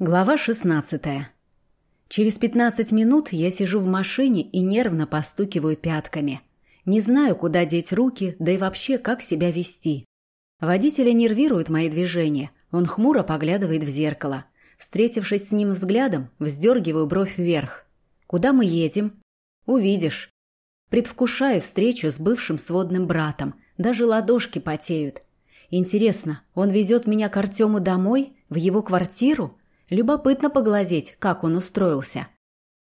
Глава 16. Через 15 минут я сижу в машине и нервно постукиваю пятками. Не знаю, куда деть руки, да и вообще, как себя вести. Водителя нервируют мои движения. Он хмуро поглядывает в зеркало. Встретившись с ним взглядом, вздергиваю бровь вверх. «Куда мы едем?» «Увидишь». Предвкушаю встречу с бывшим сводным братом. Даже ладошки потеют. Интересно, он везет меня к Артему домой? В его квартиру? Любопытно поглазеть, как он устроился.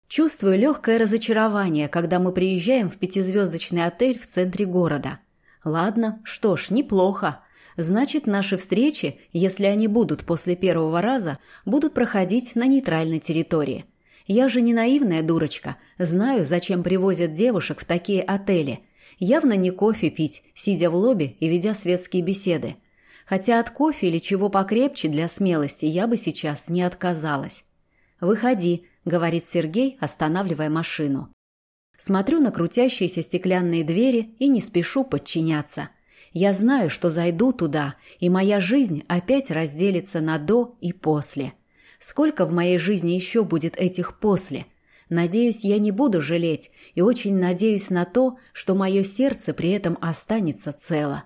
Чувствую легкое разочарование, когда мы приезжаем в пятизвездочный отель в центре города. Ладно, что ж, неплохо. Значит, наши встречи, если они будут после первого раза, будут проходить на нейтральной территории. Я же не наивная дурочка, знаю, зачем привозят девушек в такие отели. Явно не кофе пить, сидя в лобби и ведя светские беседы хотя от кофе или чего покрепче для смелости я бы сейчас не отказалась. «Выходи», — говорит Сергей, останавливая машину. Смотрю на крутящиеся стеклянные двери и не спешу подчиняться. Я знаю, что зайду туда, и моя жизнь опять разделится на «до» и «после». Сколько в моей жизни еще будет этих «после»? Надеюсь, я не буду жалеть, и очень надеюсь на то, что мое сердце при этом останется цело.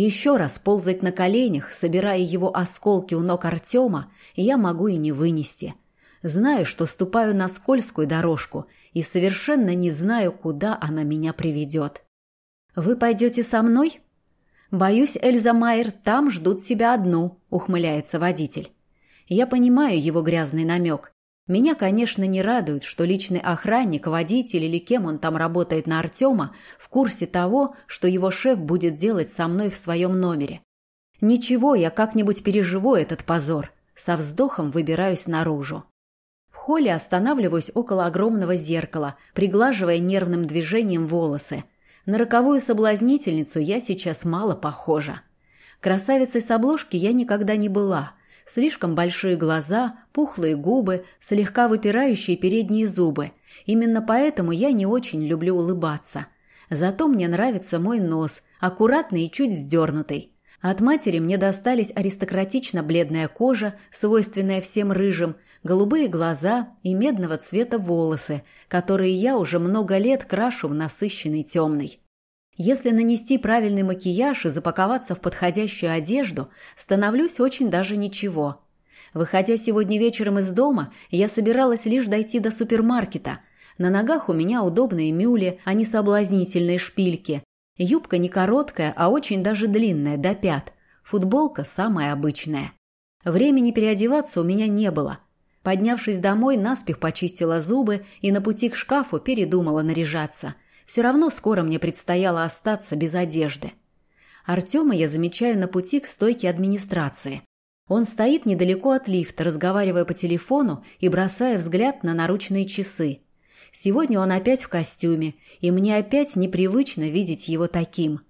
Еще раз ползать на коленях, собирая его осколки у ног Артема, я могу и не вынести. Знаю, что ступаю на скользкую дорожку и совершенно не знаю, куда она меня приведет. «Вы пойдете со мной?» «Боюсь, Эльза Майер, там ждут тебя одну», — ухмыляется водитель. Я понимаю его грязный намек меня, конечно, не радует, что личный охранник, водитель или кем он там работает на Артема, в курсе того, что его шеф будет делать со мной в своем номере. Ничего, я как-нибудь переживу этот позор. Со вздохом выбираюсь наружу. В холле останавливаюсь около огромного зеркала, приглаживая нервным движением волосы. На роковую соблазнительницу я сейчас мало похожа. Красавицей с обложки я никогда не была – Слишком большие глаза, пухлые губы, слегка выпирающие передние зубы. Именно поэтому я не очень люблю улыбаться. Зато мне нравится мой нос, аккуратный и чуть вздернутый. От матери мне достались аристократично бледная кожа, свойственная всем рыжим, голубые глаза и медного цвета волосы, которые я уже много лет крашу в насыщенный темный. Если нанести правильный макияж и запаковаться в подходящую одежду, становлюсь очень даже ничего. Выходя сегодня вечером из дома, я собиралась лишь дойти до супермаркета. На ногах у меня удобные мюли, а не соблазнительные шпильки. Юбка не короткая, а очень даже длинная, до пят. Футболка самая обычная. Времени переодеваться у меня не было. Поднявшись домой, наспех почистила зубы и на пути к шкафу передумала наряжаться – все равно скоро мне предстояло остаться без одежды. Артема я замечаю на пути к стойке администрации. Он стоит недалеко от лифта, разговаривая по телефону и бросая взгляд на наручные часы. Сегодня он опять в костюме, и мне опять непривычно видеть его таким.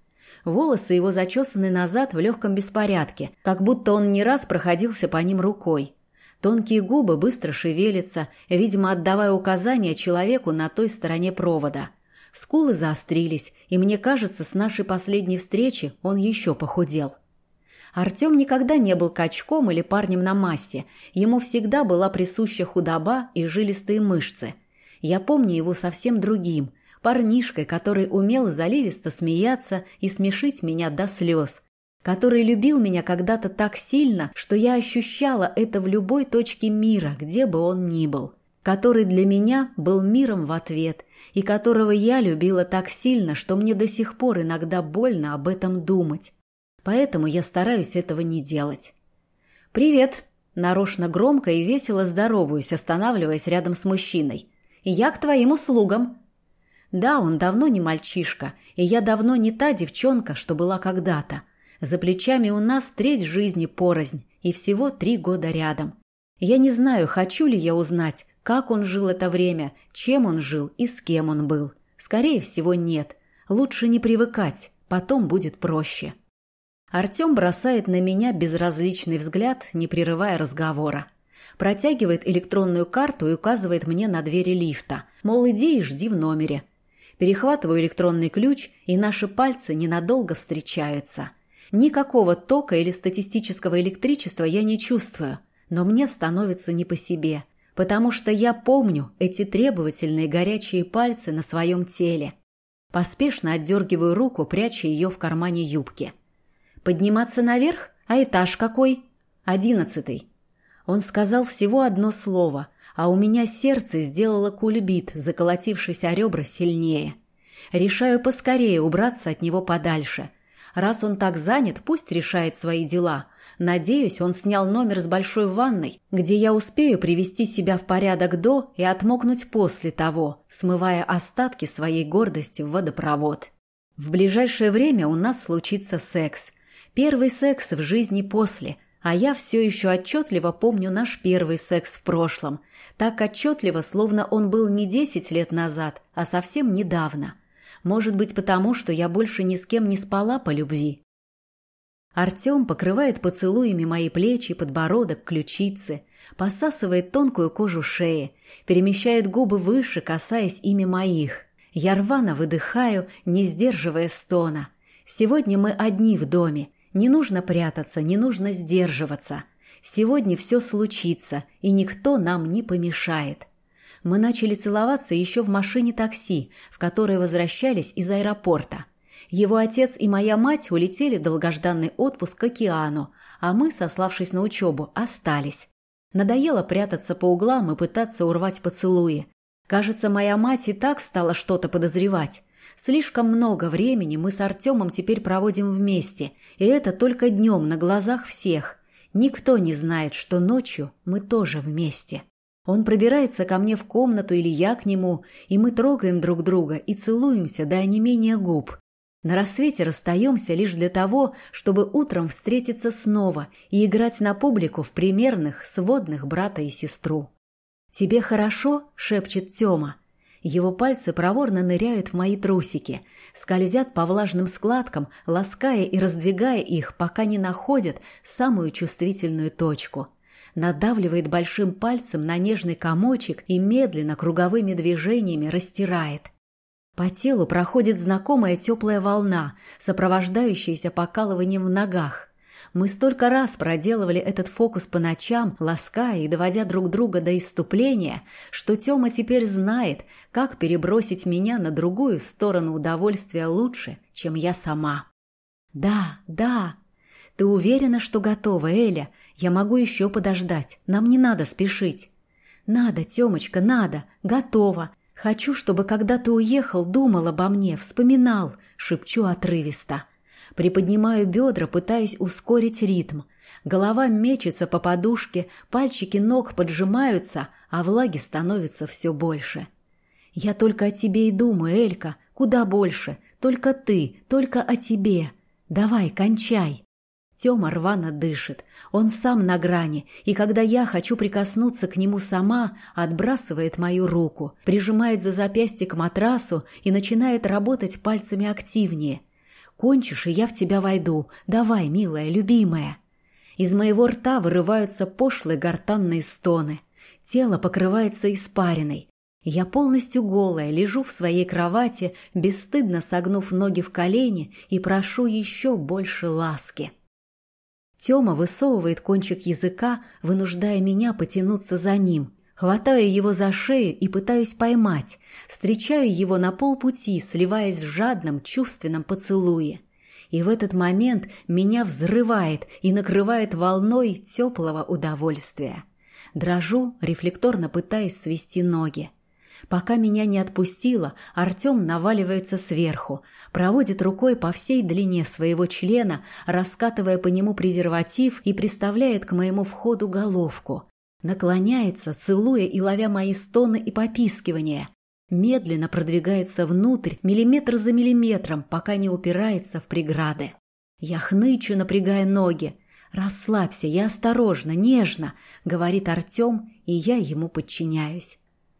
Волосы его зачесаны назад в легком беспорядке, как будто он не раз проходился по ним рукой. Тонкие губы быстро шевелятся, видимо, отдавая указания человеку на той стороне провода. Скулы заострились, и мне кажется, с нашей последней встречи он еще похудел. Артем никогда не был качком или парнем на массе. Ему всегда была присуща худоба и жилистые мышцы. Я помню его совсем другим, парнишкой, который умел заливисто смеяться и смешить меня до слез, который любил меня когда-то так сильно, что я ощущала это в любой точке мира, где бы он ни был который для меня был миром в ответ и которого я любила так сильно, что мне до сих пор иногда больно об этом думать. Поэтому я стараюсь этого не делать. «Привет!» – нарочно громко и весело здороваюсь, останавливаясь рядом с мужчиной. «Я к твоим услугам!» Да, он давно не мальчишка, и я давно не та девчонка, что была когда-то. За плечами у нас треть жизни порознь, и всего три года рядом. Я не знаю, хочу ли я узнать, как он жил это время, чем он жил и с кем он был. Скорее всего, нет. Лучше не привыкать, потом будет проще. Артем бросает на меня безразличный взгляд, не прерывая разговора. Протягивает электронную карту и указывает мне на двери лифта. Мол, иди и жди в номере. Перехватываю электронный ключ, и наши пальцы ненадолго встречаются. Никакого тока или статистического электричества я не чувствую. Но мне становится не по себе, потому что я помню эти требовательные горячие пальцы на своем теле. Поспешно отдергиваю руку, пряча ее в кармане юбки. «Подниматься наверх? А этаж какой?» «Одиннадцатый». Он сказал всего одно слово, а у меня сердце сделало кульбит, заколотившись о ребра сильнее. Решаю поскорее убраться от него подальше. Раз он так занят, пусть решает свои дела. Надеюсь, он снял номер с большой ванной, где я успею привести себя в порядок до и отмокнуть после того, смывая остатки своей гордости в водопровод. В ближайшее время у нас случится секс. Первый секс в жизни после – а я все еще отчетливо помню наш первый секс в прошлом. Так отчетливо, словно он был не десять лет назад, а совсем недавно. Может быть, потому, что я больше ни с кем не спала по любви. Артем покрывает поцелуями мои плечи, подбородок, ключицы, посасывает тонкую кожу шеи, перемещает губы выше, касаясь ими моих. Я рвано выдыхаю, не сдерживая стона. Сегодня мы одни в доме, не нужно прятаться, не нужно сдерживаться. Сегодня все случится, и никто нам не помешает. Мы начали целоваться еще в машине такси, в которой возвращались из аэропорта. Его отец и моя мать улетели в долгожданный отпуск к океану, а мы, сославшись на учебу, остались. Надоело прятаться по углам и пытаться урвать поцелуи. Кажется, моя мать и так стала что-то подозревать. Слишком много времени мы с Артемом теперь проводим вместе, и это только днем на глазах всех. Никто не знает, что ночью мы тоже вместе. Он пробирается ко мне в комнату или я к нему, и мы трогаем друг друга и целуемся до онемения губ. На рассвете расстаемся лишь для того, чтобы утром встретиться снова и играть на публику в примерных сводных брата и сестру. «Тебе хорошо?» – шепчет Тёма. Его пальцы проворно ныряют в мои трусики, скользят по влажным складкам, лаская и раздвигая их, пока не находят самую чувствительную точку. Надавливает большим пальцем на нежный комочек и медленно круговыми движениями растирает. По телу проходит знакомая теплая волна, сопровождающаяся покалыванием в ногах. Мы столько раз проделывали этот фокус по ночам, лаская и доводя друг друга до иступления, что Тёма теперь знает, как перебросить меня на другую сторону удовольствия лучше, чем я сама. «Да, да. Ты уверена, что готова, Эля? Я могу еще подождать. Нам не надо спешить». «Надо, Тёмочка, надо. Готова. Хочу, чтобы, когда ты уехал, думал обо мне, вспоминал», — шепчу отрывисто. Приподнимаю бедра, пытаясь ускорить ритм. Голова мечется по подушке, пальчики ног поджимаются, а влаги становится все больше. «Я только о тебе и думаю, Элька, куда больше. Только ты, только о тебе. Давай, кончай». Тёма рвано дышит. Он сам на грани, и когда я хочу прикоснуться к нему сама, отбрасывает мою руку, прижимает за запястье к матрасу и начинает работать пальцами активнее – Кончишь, и я в тебя войду. Давай, милая, любимая. Из моего рта вырываются пошлые гортанные стоны. Тело покрывается испариной. Я полностью голая, лежу в своей кровати, бесстыдно согнув ноги в колени и прошу еще больше ласки. Тёма высовывает кончик языка, вынуждая меня потянуться за ним. Хватаю его за шею и пытаюсь поймать. Встречаю его на полпути, сливаясь в жадном, чувственном поцелуе. И в этот момент меня взрывает и накрывает волной теплого удовольствия. Дрожу, рефлекторно пытаясь свести ноги. Пока меня не отпустило, Артем наваливается сверху, проводит рукой по всей длине своего члена, раскатывая по нему презерватив и приставляет к моему входу головку. Наклоняется, целуя и ловя мои стоны и попискивания. Медленно продвигается внутрь, миллиметр за миллиметром, пока не упирается в преграды. Я хнычу, напрягая ноги. «Расслабься, я осторожно, нежно», — говорит Артем, и я ему подчиняюсь.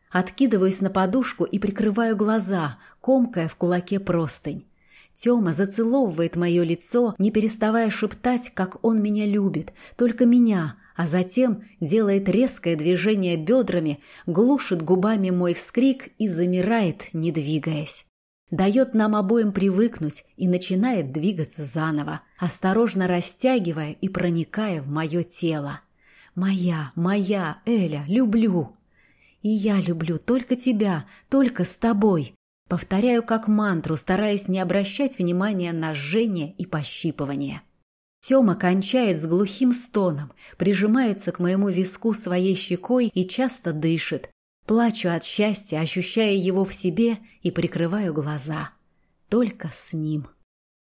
Откидываюсь на подушку и прикрываю глаза, комкая в кулаке простынь. Тёма зацеловывает мое лицо, не переставая шептать, как он меня любит, только меня, а затем делает резкое движение бедрами, глушит губами мой вскрик и замирает, не двигаясь. Дает нам обоим привыкнуть и начинает двигаться заново, осторожно растягивая и проникая в мое тело. Моя, моя, Эля, люблю. И я люблю только тебя, только с тобой. Повторяю как мантру, стараясь не обращать внимания на жжение и пощипывание. Тёма кончает с глухим стоном, прижимается к моему виску своей щекой и часто дышит. Плачу от счастья, ощущая его в себе и прикрываю глаза. Только с ним.